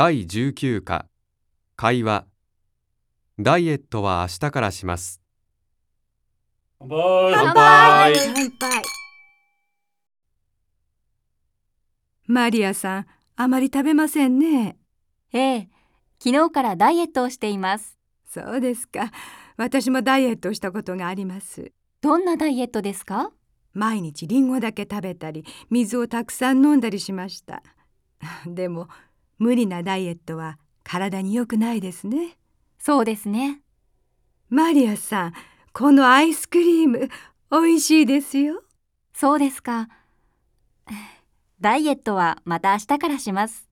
第19課会話ダイエットは明日からします乾杯乾杯マリアさん、あまり食べませんね。ええ、昨日からダイエットをしています。そうですか。私もダイエットをしたことがあります。どんなダイエットですか？毎日リンゴだけ食べたり、水をたくさん飲んだりしました。でも、無理なダイエットは体に良くないですね。そうですね。マリアさん、このアイスクリーム、美味しいですよ。そうですか。ダイエットはまた明日からします。